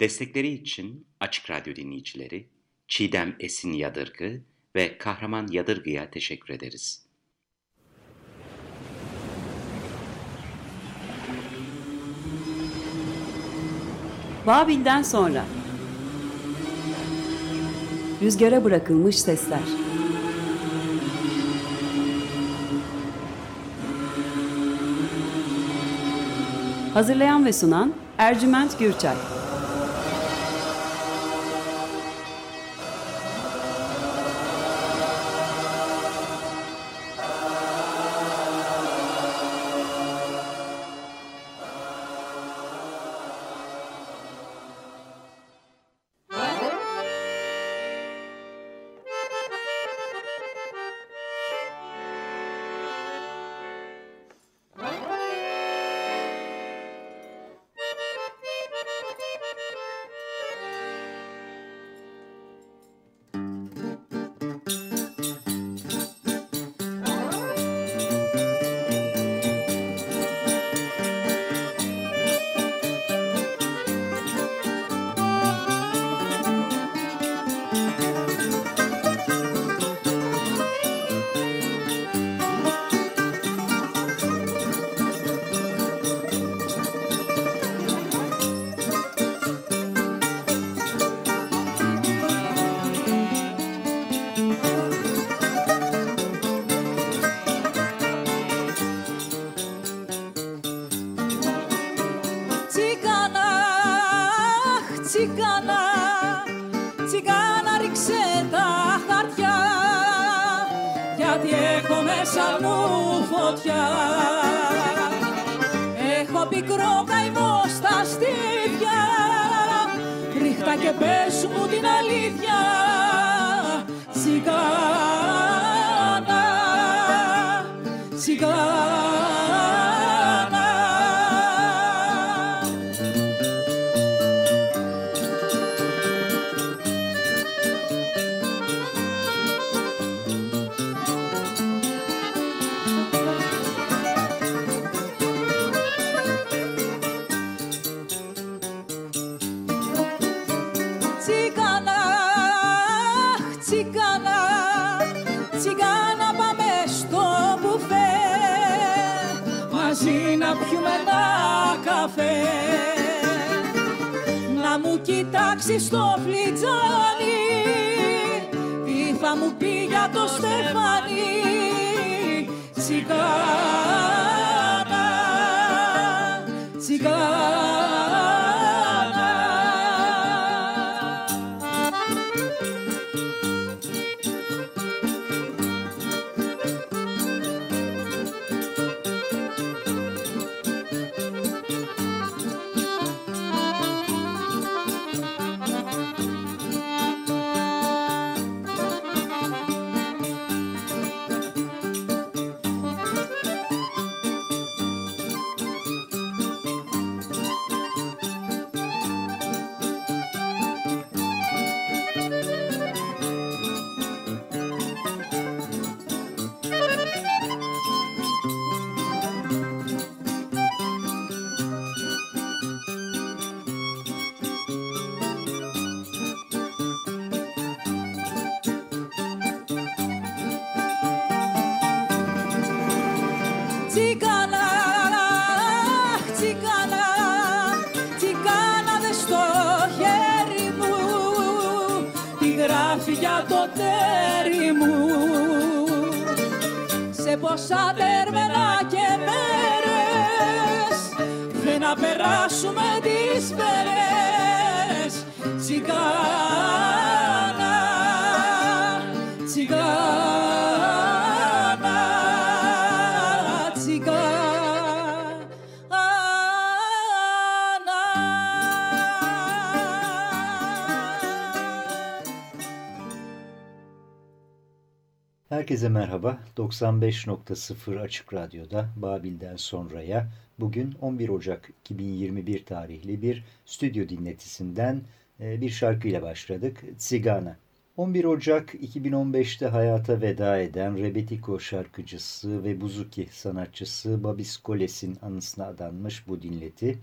Destekleri için Açık Radyo dinleyicileri Çiğdem Esin Yadırgı ve Kahraman Yadırgı'ya teşekkür ederiz. Babil'den sonra. Rüzgara bırakılmış sesler. Hazırlayan ve sunan Ercüment Gürçay γιατί έχω μέσα μου φωτιά. Έχω πικρό καημό στα στήθια, ρίχτα και πες μου την αλήθεια. Κοιτάξει στο φλιτζάνι τι θα μου πει για το στεφάνι. Τσιγάνα, τσιγάνα το τέρι μου. Σε ποσά τερμενά και μέρες δεν να περάσουμε τις μέρες. Τσιγάρα Herkese merhaba. 95.0 Açık Radyo'da Babil'den sonraya bugün 11 Ocak 2021 tarihli bir stüdyo dinletisinden e, bir şarkıyla başladık. Tsigana. 11 Ocak 2015'te hayata veda eden Rebetiko şarkıcısı ve buzuki sanatçısı Babis Koles'in anısına adanmış bu dinleti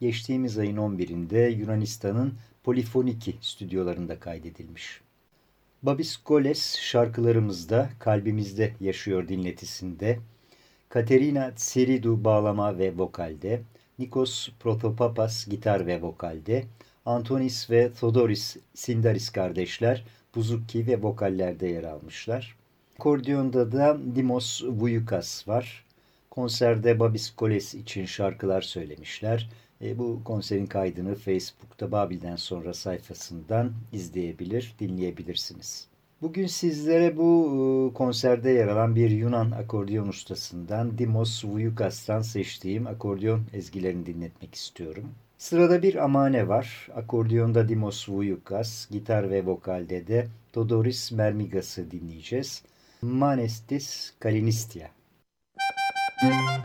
geçtiğimiz ayın 11'inde Yunanistan'ın Polifoniki stüdyolarında kaydedilmiş. Babis Goles şarkılarımızda Kalbimizde Yaşıyor dinletisinde, Katerina Tsiridou bağlama ve vokalde, Nikos Protopapas gitar ve vokalde, Antonis ve Thodoris Sindaris kardeşler buzukki ve vokallerde yer almışlar. Kordiyonda da Dimos Vuyukas var. Konserde Babis Koles için şarkılar söylemişler. E, bu konserin kaydını Facebook'ta Babil'den sonra sayfasından izleyebilir, dinleyebilirsiniz. Bugün sizlere bu e, konserde yer alan bir Yunan akordeon ustasından Dimos Vuyukas'tan seçtiğim akordeon ezgilerini dinletmek istiyorum. Sırada bir amane var. Akordiyonda Dimos Vuyukas, gitar ve vokalde de Todoris Mermigas'ı dinleyeceğiz. Manestis Kalinistia. Müzik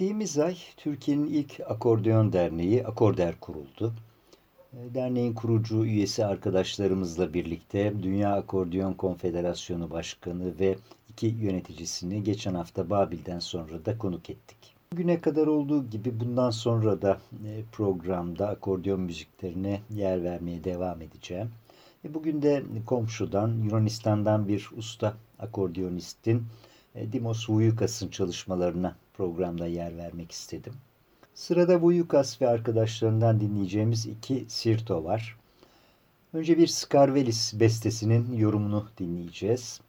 Geçtiğimiz ay Türkiye'nin ilk akordeon derneği Akorder kuruldu. E, derneğin kurucu üyesi arkadaşlarımızla birlikte Dünya Akordeon Konfederasyonu Başkanı ve iki yöneticisini geçen hafta Babil'den sonra da konuk ettik. Bugüne kadar olduğu gibi bundan sonra da e, programda akordeon müziklerine yer vermeye devam edeceğim. E, bugün de komşudan, Yunanistan'dan bir usta akordeonistin Dimos Vuyukas'ın çalışmalarına programda yer vermek istedim. Sırada Vuyukas ve arkadaşlarından dinleyeceğimiz iki sirto var. Önce bir Scarvelis bestesinin yorumunu dinleyeceğiz.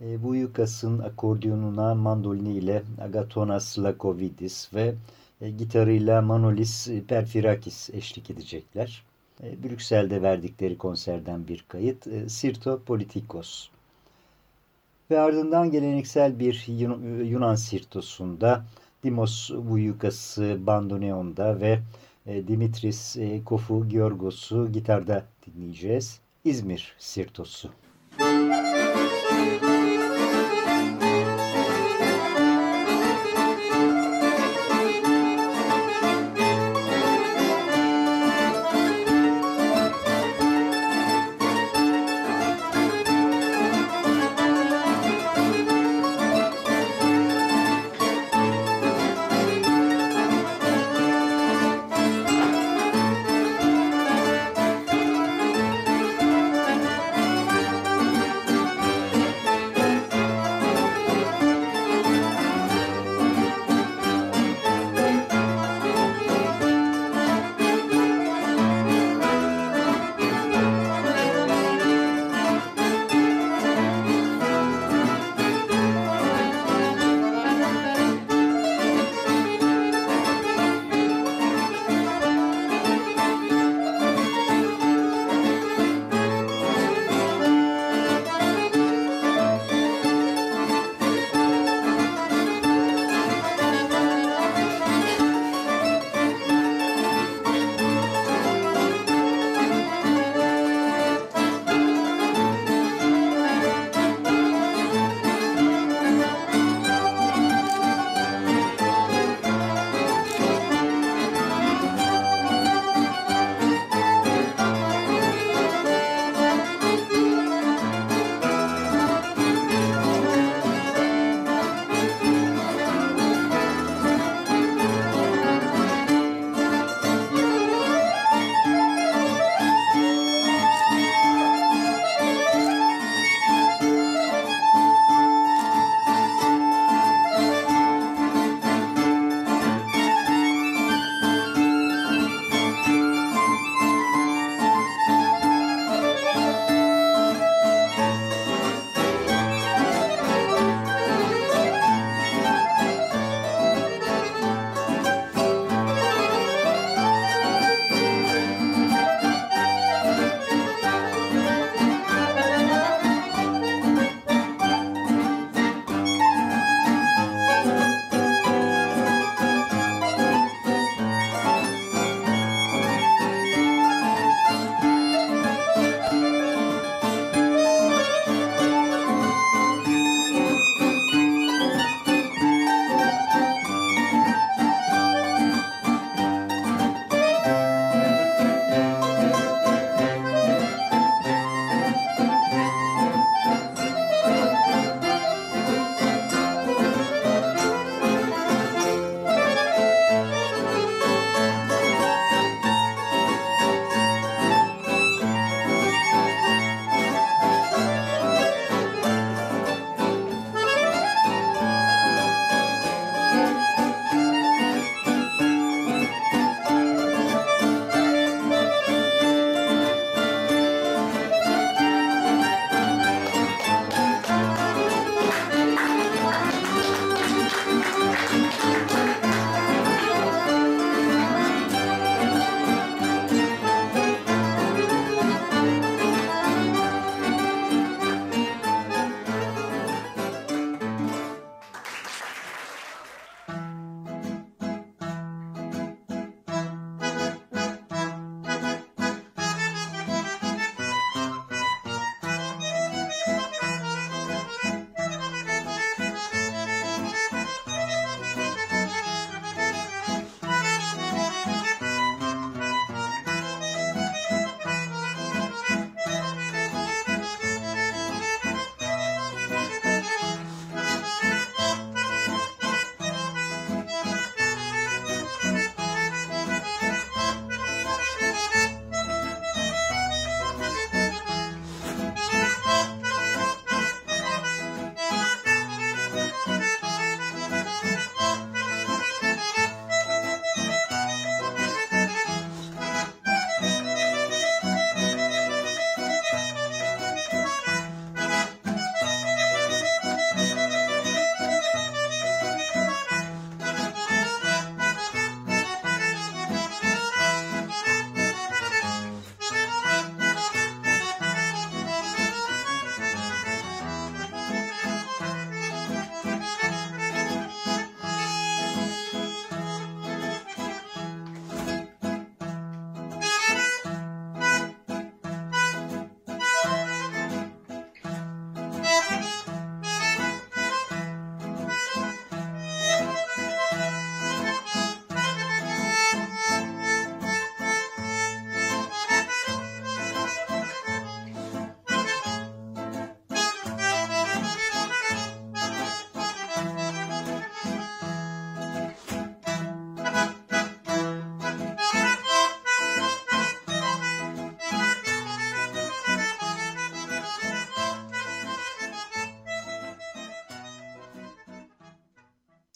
E, Vuyukas'ın akordiyonuna mandolini ile Agatonas Lakovidis ve e, gitarıyla Manolis Perfirakis eşlik edecekler. E, Brüksel'de verdikleri konserden bir kayıt. E, Sirto Politikos. Ve ardından geleneksel bir Yunan sirtosunda Dimos Vuyukas'ı bandoneonda ve e, Dimitris e, Kofu Georgos'u gitarda dinleyeceğiz. İzmir Sirtosu.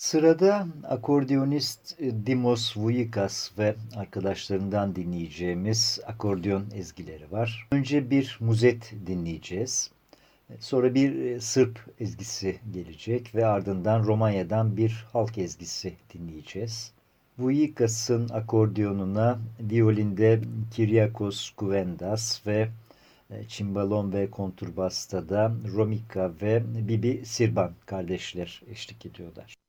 Sırada akordeonist Dimos Vuyikas ve arkadaşlarından dinleyeceğimiz akordeon ezgileri var. Önce bir muzet dinleyeceğiz. Sonra bir Sırp ezgisi gelecek ve ardından Romanya'dan bir halk ezgisi dinleyeceğiz. Vuyikas'ın akordeonuna violinde Kyriakos Kuvendas ve çimbalon ve konturbasta da Romika ve Bibi Sirban kardeşler eşlik ediyorlar.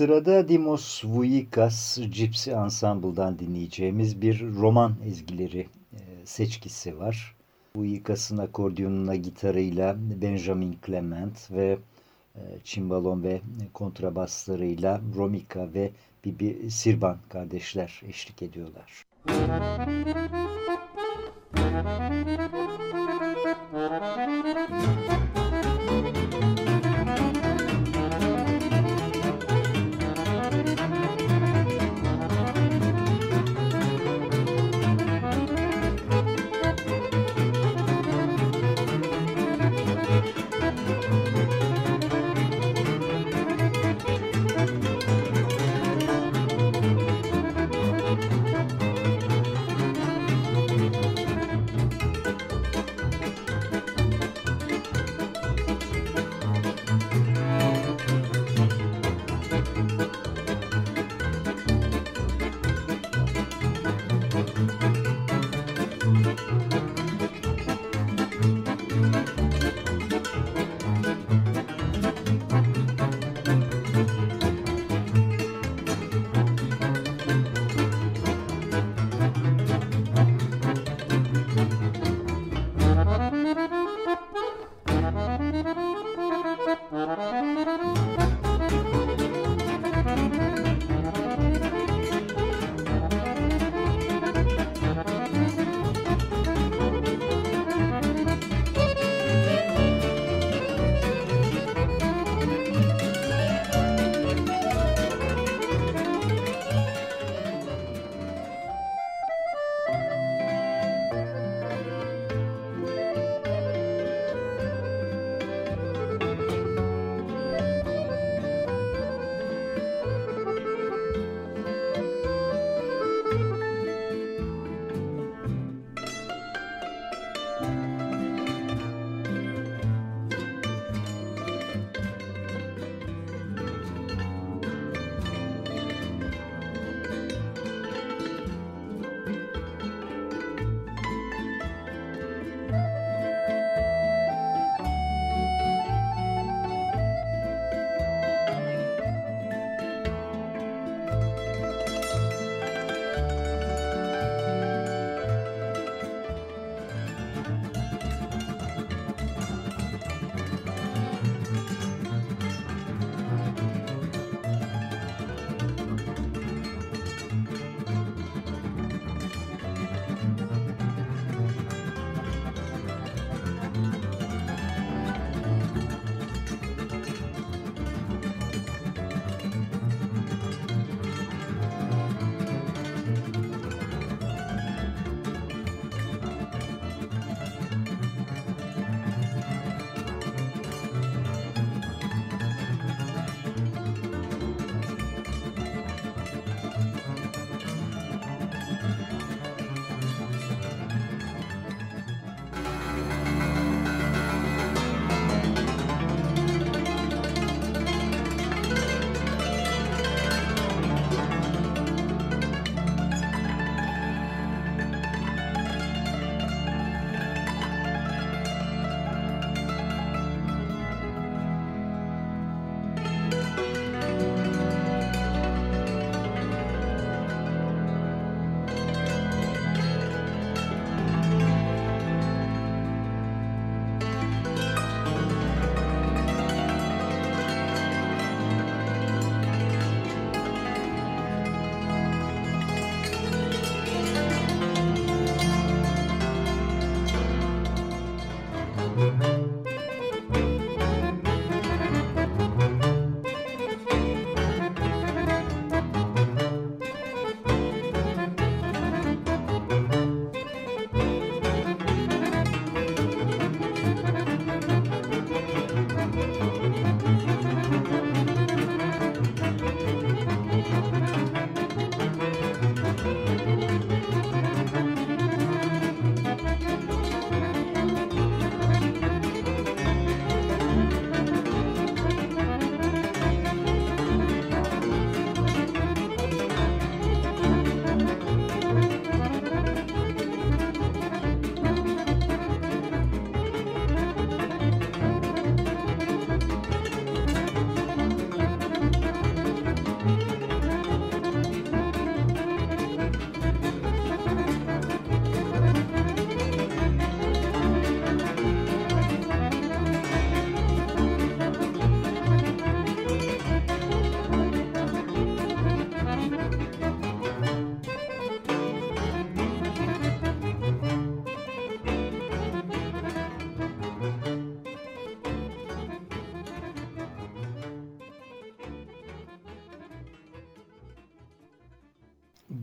Sırada Dimos Vuikas Gypsy Ensemble'dan dinleyeceğimiz bir roman ezgileri e, seçkisi var. Vuikas'ın akordiyonuna gitarıyla Benjamin Clement ve e, çimbalon ve kontrabaslarıyla Romika ve Bibi Sirban kardeşler eşlik ediyorlar. Müzik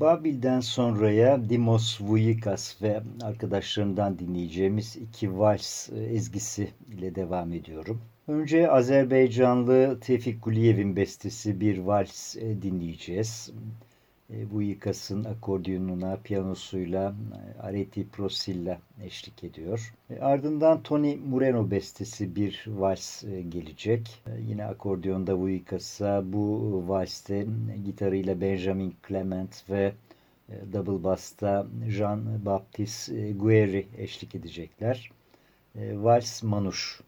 Babil'den sonraya Dimos Vuyikas ve arkadaşlarından dinleyeceğimiz iki vals e, ezgisi ile devam ediyorum. Önce Azerbaycanlı Tevfik Guliyev'in bestesi bir vals e, dinleyeceğiz. E, bu yıkasın akordiyonuna, piyanosuyla e, Areti Prosilla eşlik ediyor. E, ardından Tony Moreno bestesi bir vals gelecek. Yine akordiyonda bu yıkasa bu valste gitarıyla Benjamin Clement ve double bass'ta Jean-Baptiste Guerri eşlik edecekler. Vals Manuş.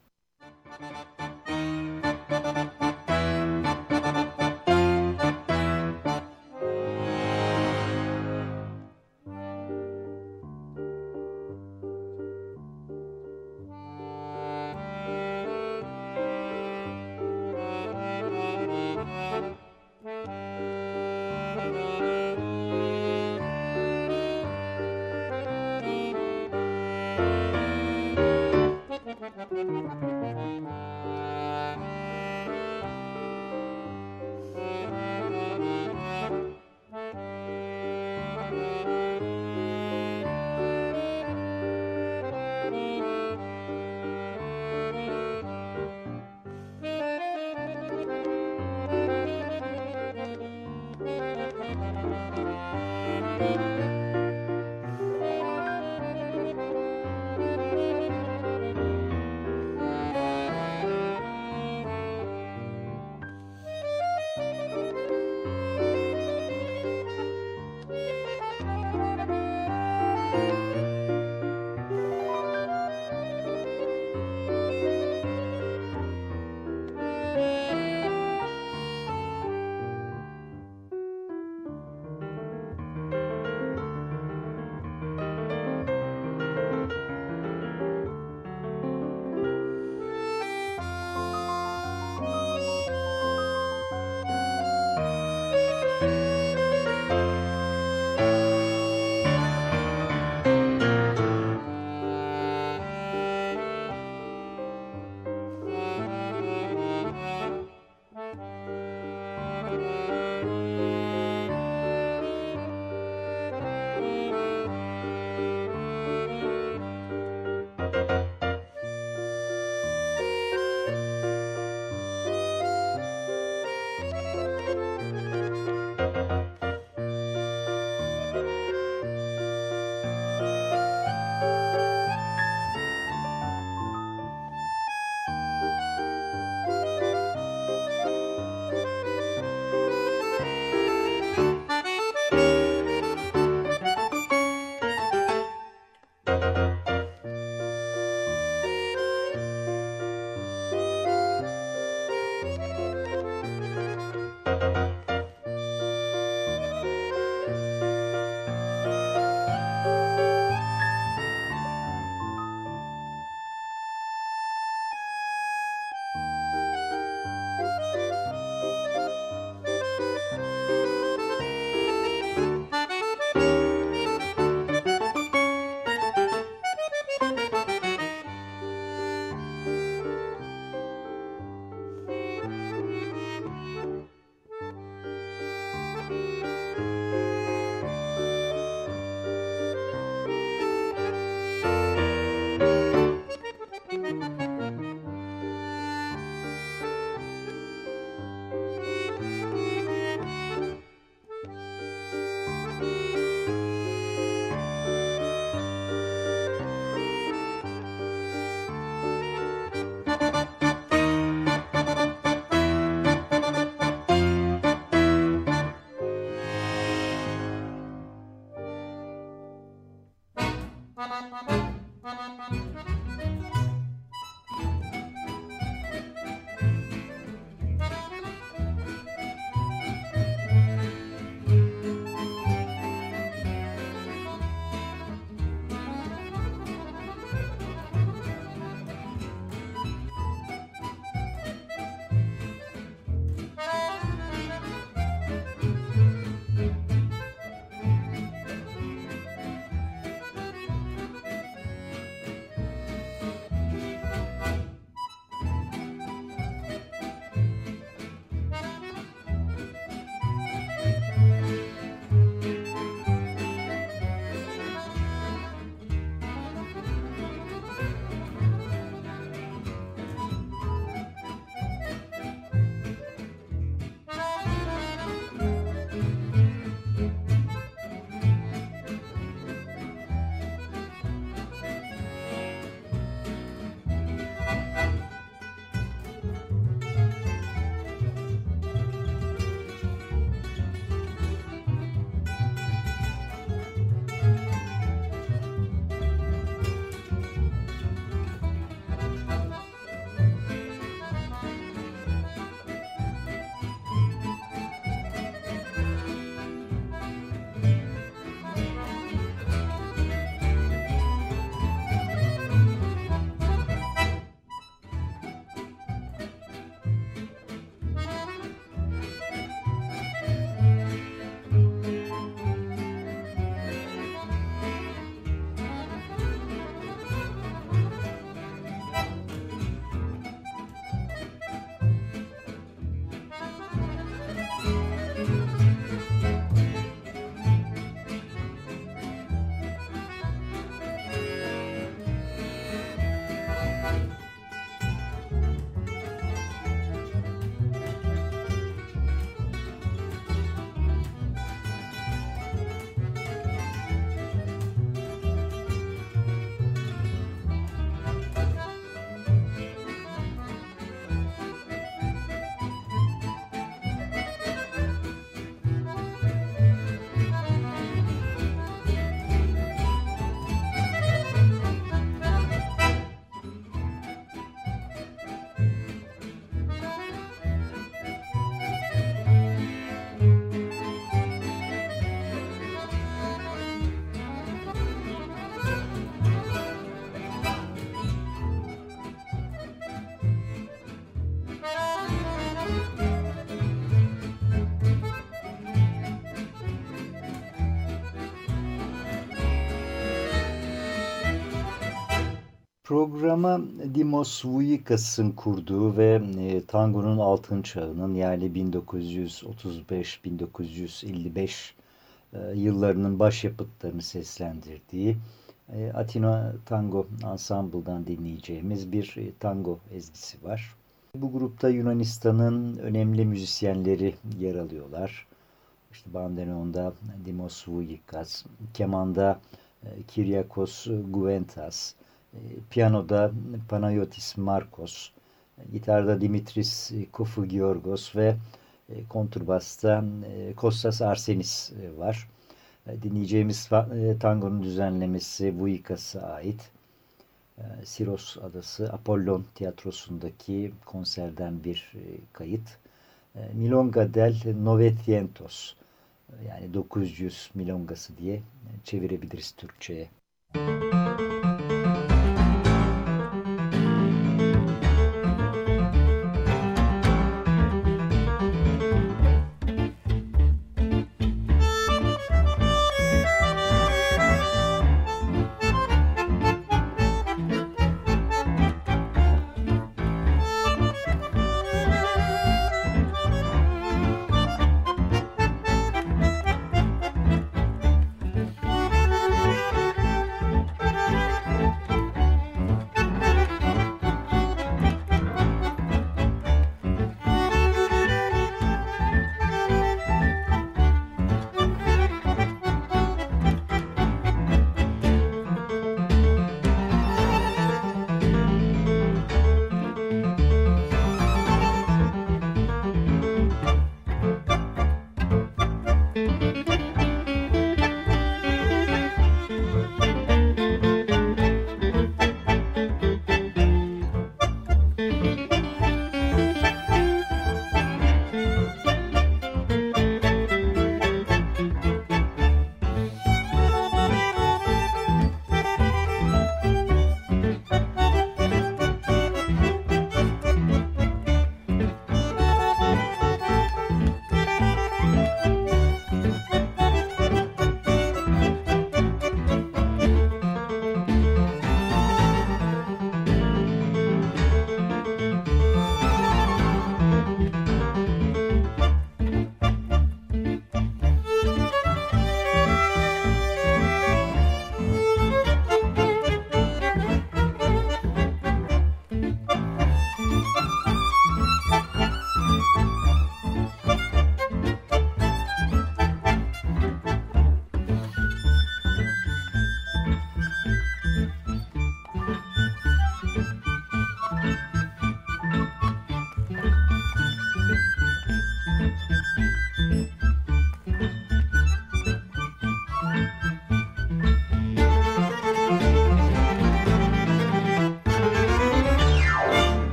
Programa Dimos Vujicas'ın kurduğu ve e, tangonun altın çağının yani 1935-1955 e, yıllarının başyapıtlarını seslendirdiği e, Atina Tango Ensemble'dan dinleyeceğimiz bir e, tango ezgisi var. Bu grupta Yunanistan'ın önemli müzisyenleri yer alıyorlar. İşte bandoneonda Dimos Vujikas, kemanda e, Kyriakos Guventas, piyanoda Panayotis Markos, gitarda Dimitris Kofugiorgos ve e, konturbasta Kostas Arsenis var. Dinleyeceğimiz tangonun düzenlemesi Vujikas'a ait. Siros Adası Apollon Tiyatrosu'ndaki konserden bir kayıt. Milonga del Novecientos yani 900 milongası diye çevirebiliriz Türkçe'ye. Müzik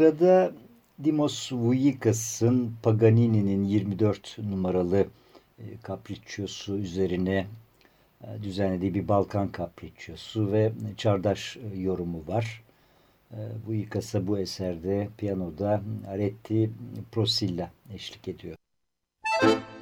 Sırada Dimos Vujikas'ın Paganini'nin 24 numaralı e, Capriccio'su üzerine e, düzenlediği bir Balkan Capriccio'su ve çardaş e, yorumu var. Vujikas'a bu eserde piyanoda Aretti Prosilla eşlik ediyor. Müzik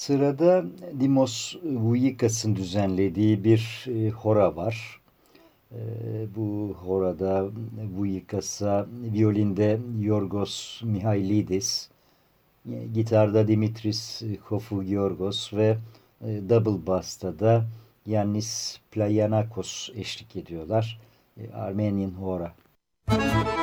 Sırada Dimos Vujikas'ın düzenlediği bir e, hora var. E, bu horada Vujikas'a violinde Yorgos Mihailidis, e, gitarda Dimitris Kofugiorgos ve double bass'ta da Yannis Playanakos eşlik ediyorlar. Armenian Hora. Müzik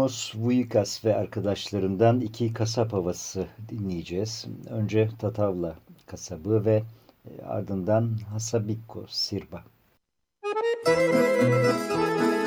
Dimos Vuikas ve arkadaşlarından iki kasap havası dinleyeceğiz. Önce Tatavla kasabı ve e, ardından Hasabikko Sirba. hafta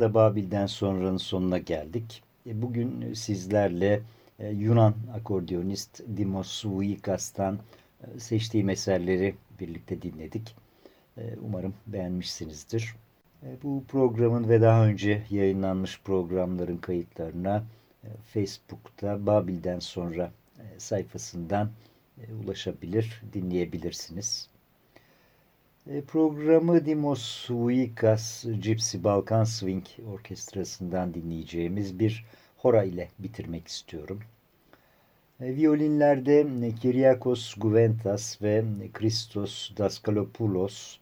da Babil'den sonranın sonuna geldik. E, bugün sizlerle e, Yunan akordeonist Dimos Vuikas'tan e, seçtiğim eserleri birlikte dinledik. Umarım beğenmişsinizdir. Bu programın ve daha önce yayınlanmış programların kayıtlarına Facebook'ta Babil'den sonra sayfasından ulaşabilir, dinleyebilirsiniz. E, programı Dimos Vuikas Gypsy Balkan Swing Orkestrası'ndan dinleyeceğimiz bir hora ile bitirmek istiyorum. E, violinlerde Kyriakos Guventas ve Christos Daskalopoulos,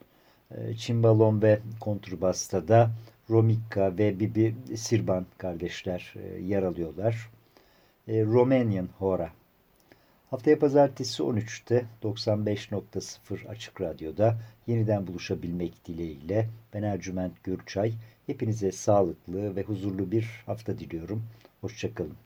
e, çimbalon ve kontrbasta da Romika ve Bibi Sirban kardeşler yer alıyorlar. Romanian Hora Haftaya pazartesi 13'te 95.0 Açık Radyo'da yeniden buluşabilmek dileğiyle ben Ercüment Gürçay. Hepinize sağlıklı ve huzurlu bir hafta diliyorum. Hoşçakalın.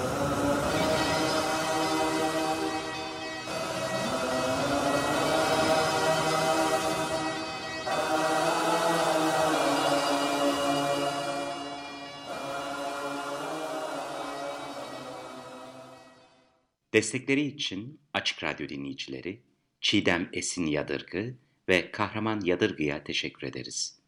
Destekleri için Açık Radyo dinleyicileri Çiğdem Esin Yadırgı ve Kahraman Yadırgı'ya teşekkür ederiz.